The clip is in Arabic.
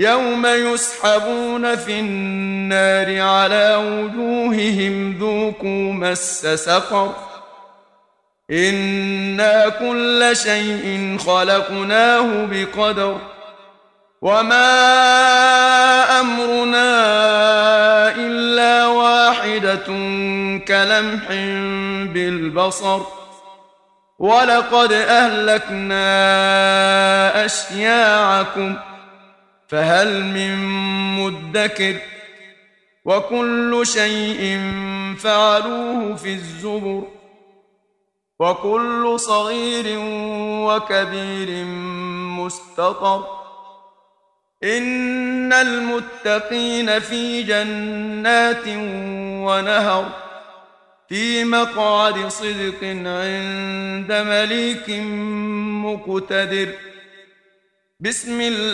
يوم يسحبون في النار على وجوههم ذوقوا مس سقر أنا كل شيء خلقناه بقدر وما امرنا الا واحدة كلمح بالبصر ولقد اهلكنا اشياعكم فهل من مدكر وكل شيء فعلوه في الزبر وكل صغير وكبير مستطر إن المتقين في جنات ونهر في مقعد صدق عند مليك مقتدر بسم الله